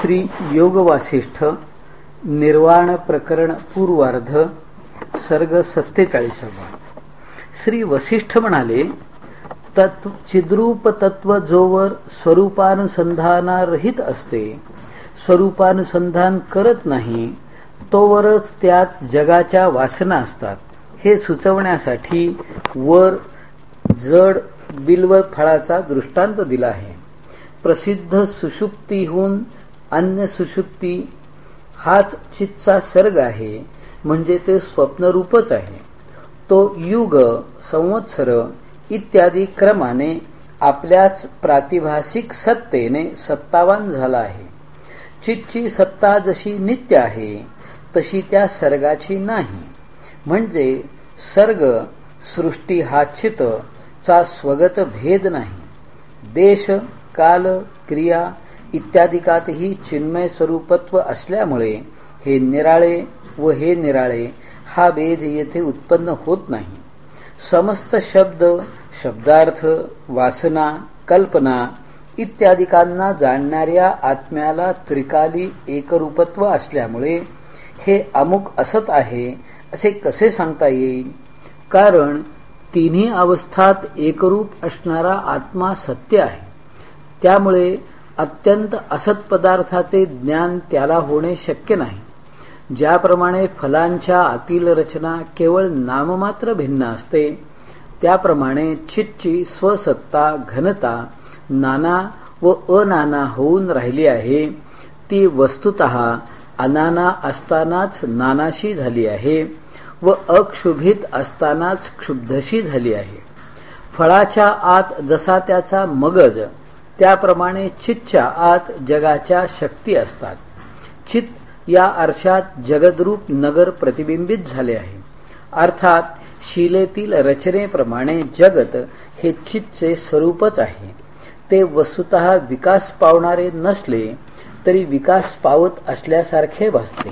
श्री योग वासिष्ठ निर्वाण प्रकरण पूर्वार्ध सर्ग सत्तेचाळीसावा. श्री वसिष्ठ म्हणाले तत्व चिद्रूप तत्व जोवर स्वरूपानुसंधानारहित असते. स्वरूपानुसंधान करत नाही तोवरच त्यात जगाच्या वासना असतात. हे सुचवण्यासाठी वर जड बिल्व फळाचा दृष्टांत दिला आहे. प्रसिद्ध सुषुप्तीहून अन्य सुषुप्ती हाच चित्तचा सर्ग आहे म्हणजे ते स्वप्नरूपच आहे. तो युग संवत्सर इत्यादी क्रमाने आपल्याच प्रातिभासिक सत्तेने सत्तावान झाला आहे. चितची सत्ता जशी नित्य आहे तशी त्या सर्गाची नाही. म्हणजे सर्ग सृष्टी हा चित चा स्वगत भेद नाही. देश काल क्रिया इत्यादिकातही चिन्मय स्वरूपत्व असल्यामुळे हे निराळे व हे निराळे हा भेद येथे उत्पन्न होत नाही. समस्त शब्द शब्दार्थ वासना कल्पना इत्यादिकांना जाणणाऱ्या आत्म्याला त्रिकाली एकरूपत्व असल्यामुळे हे अमुक असत आहे असे कसे सांगता येईल? कारण तिन्ही अवस्थात एकरूप असणारा आत्मा सत्य आहे. त्यामुळे अत्यंत असत पदार्थाचे ज्ञान त्याला होणे शक्य नाही. ज्याप्रमाणे फलांच्या आतील रचना केवळ नाममात्र भिन्न असते त्याप्रमाणे चितची स्वसत्ता घनता नाना व अनाना होऊन राहिली आहे. ती वस्तुत अनाना असतानाच नानाशी झाली आहे व अक्षुभित असतानाच क्षुब्धशी झाली आहे. फळाच्या आत जसा त्याचा मगज त्याप्रमाणे चितच्या आत जगाच्या शक्ती असतात. चित या आरशात जगद्रूप नगर प्रतिबिंबित झाले आहे. अर्थात शिलेतील रचनेप्रमाणे जगत हे चितचे स्वरूपच आहे. ते वस्तुत विकास पावणारे नसले तरी विकास पावत असल्यासारखे भासते.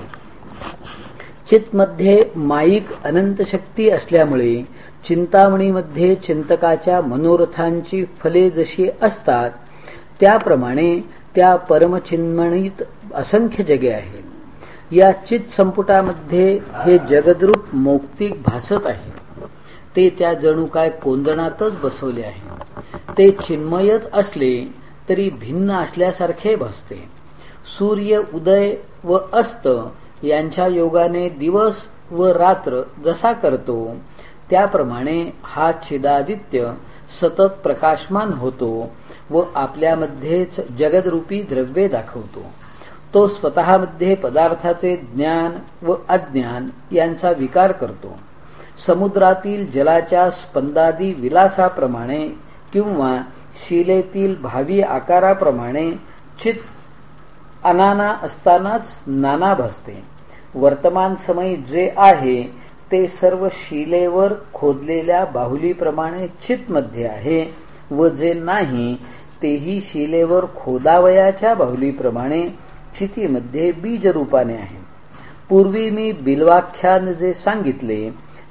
चितमध्ये माईक अनंत शक्ती असल्यामुळे चिंतामणीमध्ये चिंतकाच्या मनोरथांची फले जशी असतात त्याप्रमाणे त्या परमचिन्मणीत असंख्य जगे आहेत. या चित संपुटामध्ये हे जगद्रूप मौक्तिक भासत आहे. ते त्या जणू काय कोंदणातच बसवले आहे. ते चिन्मयच असले तरी भिन्न असल्यासारखे भासते. सूर्य उदय व अस्त यांच्या योगाने दिवस व रात्र जसा करतो त्याप्रमाणे हा छिदादित्य सतत प्रकाशमान होतो व आपल्यामध्येच जगदरूपी द्रव्ये दाखवतो. तो स्वतःमध्ये पदार्थाचे ज्ञान व अज्ञान यांचा विकार करतो. समुद्रातील जलाच्या स्पंदादी विलासाप्रमाणे किंवा शिलेतील भावी आकाराप्रमाणे चित अनाना असतानाच नाना भासते. वर्तमान समय जे आहे ते सर्व शिलेवर खोदलेल्या बाहुलीप्रमाणे चितमध्ये आहे व जे नाही तेही शिलेवर खोदावयाच्या बाहुलीप्रमाणे चितीमध्ये बीजरूपाने आहे. पूर्वी मी बिलवाख्यान जे सांगितले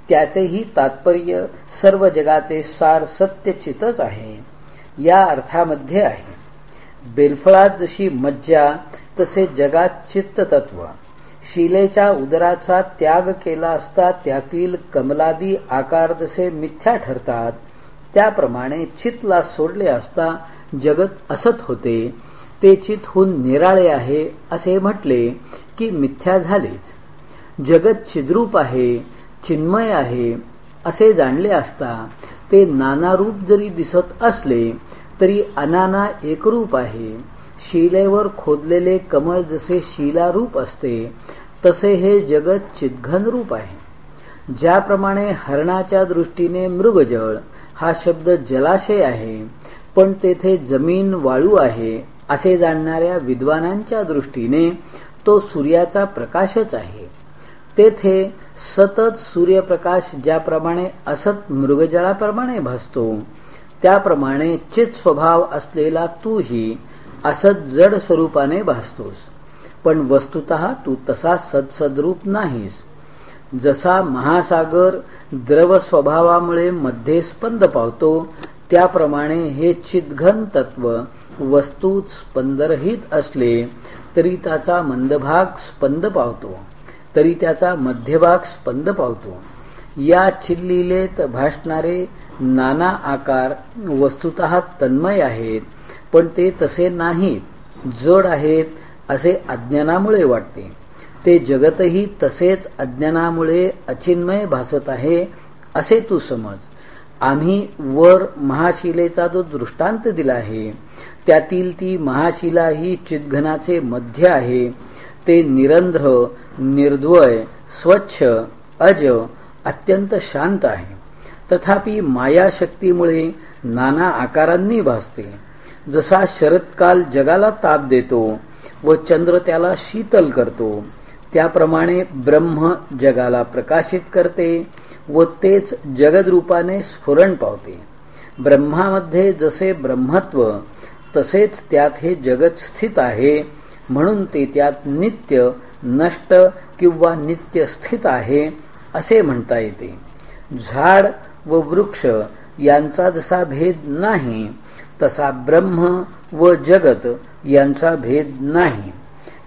त्याचेही तात्पर्य सर्व जगाचे सार सत्य चितच आहे. या अर्थामध्ये आहे. बेलफळात जशी मज्जा तसे जगात चित्त तत्व शिलेच्या उदराचा त्याग केला असता त्यातील कमलादी आकार जसे मिथ्या ठरतात त्याप्रमाणे चितला सोडले असता जगत असत होते. ते चितहून निराळे आहे असे म्हटले की मिथ्या झालेच. जगत चिद्रूप आहे चिन्मय आहे असे जाणले असता ते नाना रूप जरी दिसत असले तरी अनाना एकरूप आहे. शिलेवर खोदलेले कमळ जसे शिलारूप असते तसे हे जगत चितघन रूप आहे. ज्याप्रमाणे हरणाच्या दृष्टीने मृगजळ हा शब्द जलाशय आहे पण तेथे जमीन वाळू आहे असे जाणणाऱ्या विद्वानांच्या दृष्टीने तो सूर्याचा प्रकाशच आहे. तेथे सतत सूर्यप्रकाश ज्याप्रमाणे असत मृगजळाप्रमाणे भासतो त्याप्रमाणे चित स्वभाव असलेला तूही असत जड स्वरूपाने भासतोस. पण वस्तुत तू तसा सदसद्रूप नाहीस. जसा महासागर द्रव स्वभावामुळे मध्ये स्पंद पावतो त्याप्रमाणे हे चिदघन तत्व वस्तूत स्पंदरहित असले तरी त्याचा मंदभाग स्पंद पावतो तरी त्याचा मध्यभाग स्पंद पावतो. या चिल्लीलेत भासणारे नाना आकार वस्तुत तन्मय आहेत पण ते तसे नाहीत जड आहेत असे अज्ञानामुळे वाटते. ते जगतही तसेच अज्ञानामुळे अचिन्मय भासत आहे असे तू समज. आम्ही वर महाशिलेचा जो दृष्टांत दिला आहे त्यातील ती महाशिला ही चितघनाचे मध्य आहे. ते निरंध्र निर्द्वय स्वच्छ अज अत्यंत शांत आहे. तथापि मायाशक्तीमुळे नाना आकारांनी भासते. जसा शरत्काल जगाला ताप देतो व चंद्र त्याला शीतल करतो. त्याप्रमाणे ब्रह्म जगाला प्रकाशित करते व तेच जगदरूपाने स्फुरण पावते. ब्रह्मामध्ये जसे ब्रह्मत्व तसेच त्यात हे जगत स्थित आहे. म्हणून ते त्यात नित्य नष्ट किंवा नित्य स्थित आहे असे म्हणता येते. झाड व वृक्ष यांचा जसा भेद नाही तसा ब्रह्म व जगत यांचा भेद नाही.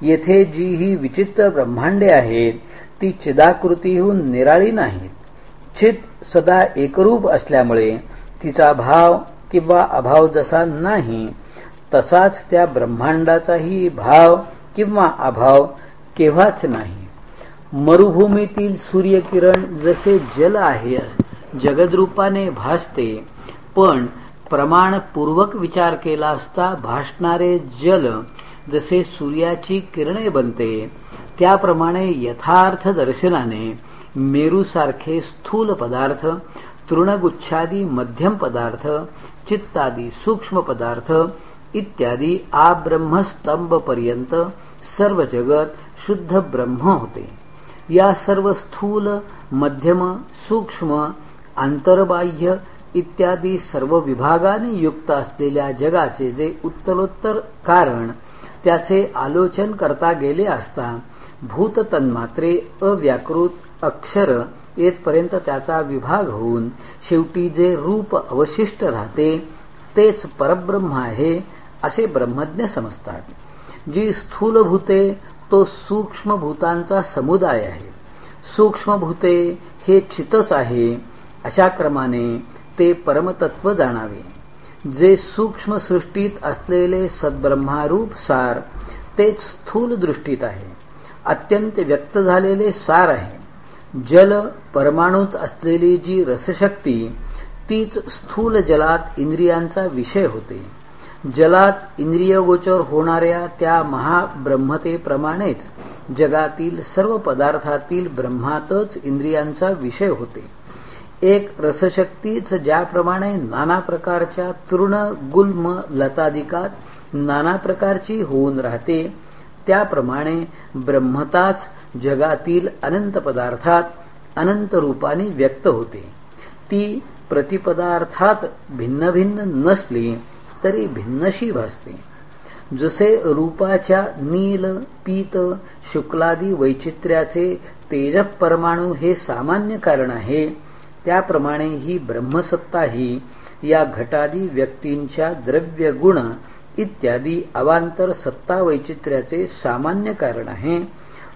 येथे जी ही विचित्र ब्रह्मांडे आहेत ती चिदाकृतीहून निराळी नाहीत. चित सदा एकरूप असल्यामुळे तिचा भाव किंवा अभाव जसा नाही तसाच त्या ब्रह्मांडाचाही भाव किंवा अभाव केव्हाच नाही. मरुभूमीतील सूर्यकिरण जसे जल आहे जगदरूपाने भासते पण प्रमाणपूर्वक विचार केला असता भासणारे जल जसे सूर्याची किरणे बनते त्याप्रमाणे यथार्थ दर्शनाने मेरूसारखे स्थूल पदार्थ तृणगुच्छादी मध्यम पदार्थ चित्तादी सूक्ष्म पदार्थ इत्यादी आब्रह्मस्तंभ पर्यंत सर्व जगत शुद्ध ब्रह्म होते. या सर्व स्थूल मध्यम सूक्ष्म आंतरबाह्य इत्यादी सर्व विभागाने युक्त असलेल्या जगाचे जे उत्तरोत्तर कारण त्याचे आलोचन करता गेले असता भूत तन्मात्रे अव्याकृत अक्षर येतपर्यंत त्याचा विभाग होऊन शेवटी जे रूप अवशिष्ट राहते तेच परब्रह्म आहे असे ब्रह्मज्ञ समजतात. जी स्थूल भूते तो सूक्ष्म भूतांचा समुदाय आहे. सूक्ष्म भूते हे चितच आहे. अशा क्रमाने ते परमतत्व जाणावे. जे सूक्ष्म सृष्टीत असलेले सद्ब्रह्मारूप सार तेच स्थूल दृष्टीत आहे. अत्यंत व्यक्त झालेले सार आहे. जल परमाणूत असलेली जी रसशक्ती तीच स्थूल जलात इंद्रियांचा विषय होते. जलात इंद्रियगोचर होणाऱ्या त्या महाब्रह्मतेप्रमाणेच जगातील सर्व पदार्थातील ब्रह्मातच इंद्रियांचा विषय होते. एक रसशक्तीच ज्याप्रमाणे नाना प्रकारच्या तृण गुल्म लतादिकात नाना प्रकारची होऊन राहते त्याप्रमाणे ब्रह्मताच जगातील अनंत पदार्थात अनंत रूपाने व्यक्त होते. ती प्रतिपदार्थात भिन्न भिन्न नसली तरी भिन्नशी भासते. जसे रूपाच्या नील पीत शुक्लादी वैचित्र्याचे तेज परमाणू हे सामान्य कारण आहे त्याप्रमाणे ही ब्रह्मसत्ता ही या घटादी व्यक्तींच्या द्रव्य गुण इत्यादी अवांतर सत्ता वैचित्र्याचे सामान्य कारण आहे.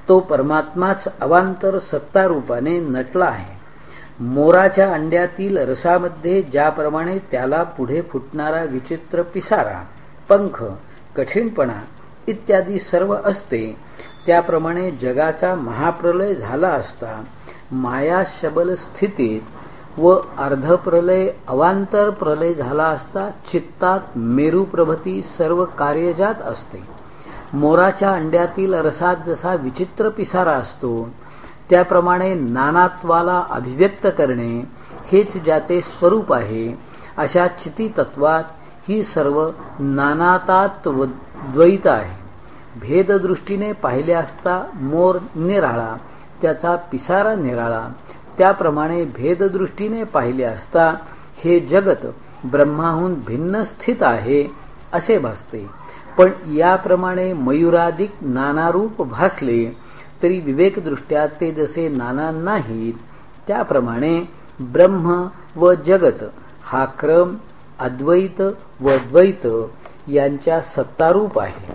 तो परमात्माच अवांतर सत्ता रूपाने नटला आहे. मोराच्या अंड्यातील रसामध्ये ज्याप्रमाणे त्याला पुढे फुटणारा विचित्र पिसारा पंख कठीणपणा इत्यादी सर्व असते त्याप्रमाणे जगाचा महाप्रलय झाला असता माया शबल स्थितीत व अर्धप्रलय अवांतर प्रलय झाला असता चित्तात मेरू प्रभती सर्व कार्यजात असते. मोराच्या अंड्यातील रसात जसा विचित्र पिसारा असतो त्याप्रमाणे नानात्वाला अभिव्यक्त करणे हेच ज्याचे स्वरूप आहे अशा चिती तत्वात ही सर्व नानातात द्वैत आहे. भेददृष्टीने पाहिले असता मोर निराळा त्याचा पिसारा निराळा त्याप्रमाणे भेददृष्टीने पाहिले असता हे जगत ब्रह्माहून भिन्न स्थित आहे असे भासते. पण याप्रमाणे मयुराधिक नानारूप भासले तरी विवेकदृष्ट्या ते जसे नाना नाहीत त्याप्रमाणे ब्रह्म व जगत हा क्रम अद्वैत व द्वैत यांच्या सत्तारूप आहे.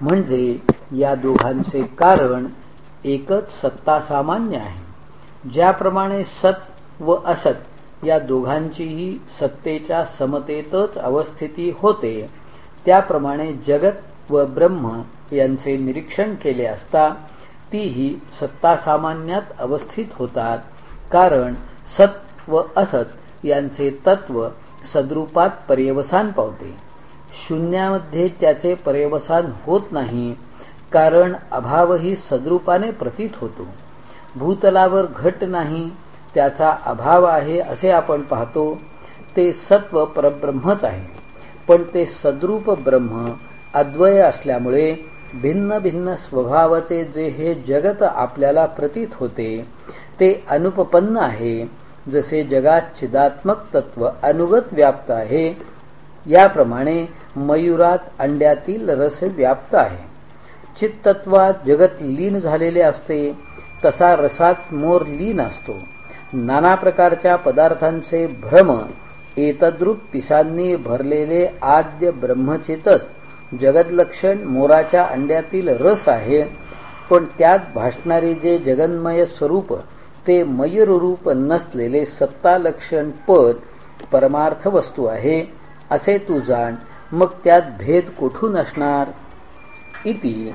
म्हणजे या दोघांचे कारण एकच सत्ता सामान्य आहे. ज्याप्रमाणे सत व असत या दोघांचीही सत्तेच्या समतेतच अवस्थिती होते. त्याप्रमाणे जगत व ब्रह्म यांचे निरीक्षण केले असता तीही सत्ता सामान्यात अवस्थित होतात. कारण सत व असत यांचे तत्व सद्रूपात पर्यवसान पावते. शून्यामध्ये त्याचे पर्यवसान होत नाही कारण अभावही सद्रूपाने प्रतीत होतो. भूतलावर घट नाही त्याचा अभाव आहे असे आपण पाहतो. ते सत्व परब्रह्मच आहे. पण ते सद्रूप ब्रह्म अद्वय असल्यामुळे भिन्न भिन्न स्वभावाचे जे हे जगत आपल्याला प्रतीत होते ते अनुपपन्न आहे. जसे जगात चिदात्मक तत्व अनुगत व्याप्त आहे याप्रमाणे मयुरात अंड्यातील रस व्याप्त आहे. चित्तत्वात जगत लीन झालेले असते तसा रसात मोर लीन असतो. नाना प्रकारच्या पदार्थांचे भ्रम एतद्रूप पिसांनी भरलेले आद्य ब्रह्मचेतच जगदलक्षण मोराच्या अंड्यातील रस आहे. पण त्यात भासणारे जे जगन्मय स्वरूप ते मयूररूप नसलेले सत्तालक्षण पद परमार्थ वस्तू आहे. असे तू जाण मग त्यात भेद कुठून असणार? इति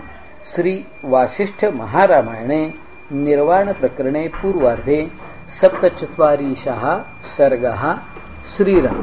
श्री वासिष्ठ महारामायणे. निर्वाण प्रकरणे पूर्वार्धे सप्तचत्वारिशः सर्गः श्रीराम